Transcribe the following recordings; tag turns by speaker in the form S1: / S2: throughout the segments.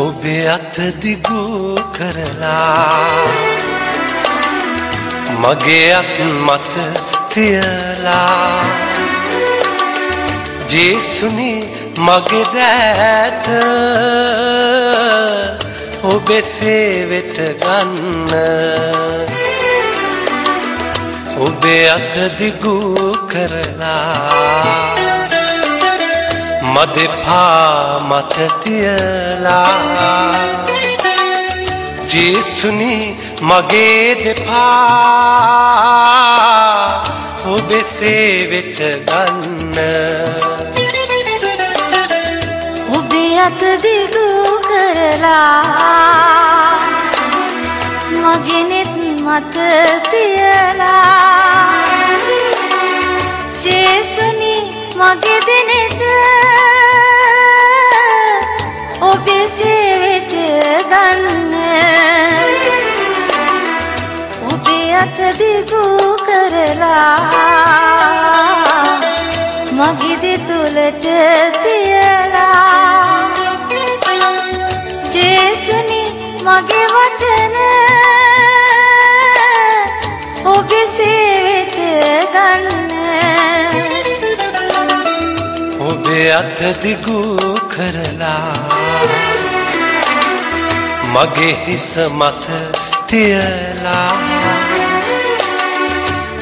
S1: ඔබේ අත දිගු කරලා. මගේ අත් මත තියලා. ජේසුනි මගේ දෑත ඔබේ සේවෙට ගන්න. ඔබේ අත දිගු කරලා. මදෙපා මත තියලා ජේසුනි මගේ දෙපා ඔබේ සේවෙට ගන්න.
S2: ඔබේ අත දිගු කරලා මගෙනෙත් මත තියලා ජේසුනි මගේ දෙනෙත ඔබේ සේවෙට ගන්න. ඔබේ අත දිගු කරලා මගේ දෙතුලට තියලා. ජේසුනි මගේ වචන ඔබේ සේවෙට ගන්න.
S1: අත දිගු කරලා මගේ හිස මත තියලා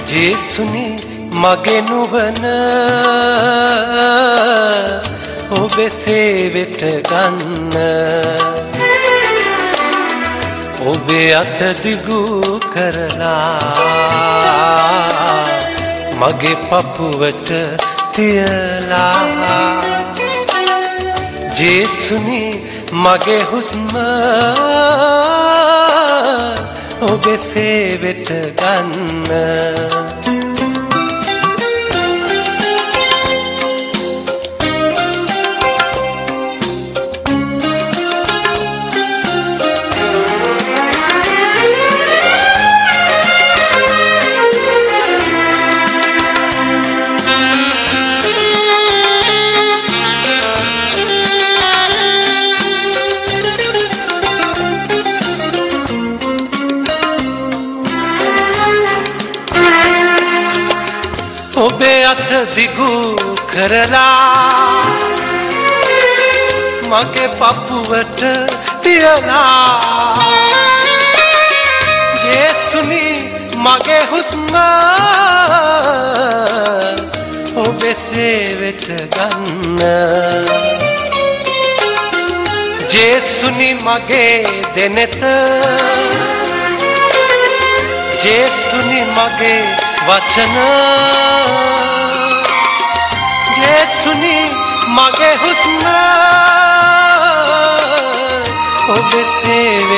S1: ජේසුනි මගේ නුවන ඔබේ සේවෙට ගන්න. ඔබේ අත දිගු කරලා මගේ පපුවට තියලා. ජේසුනි මගේ හුස්ම ඔබේ සේවෙට ගන්න. ඔබේ අත දිගු කරලා මගේ පපුවට තියලා ජේසුනි මගේ හුස්ම ඔබේ සේවෙට ගන්න. ජේසුනි මගේ දෙනෙත ජේසුනි මගේ වචන ජේසුනි මගේ හුස්ම ඔබ සේවෙත ගන්න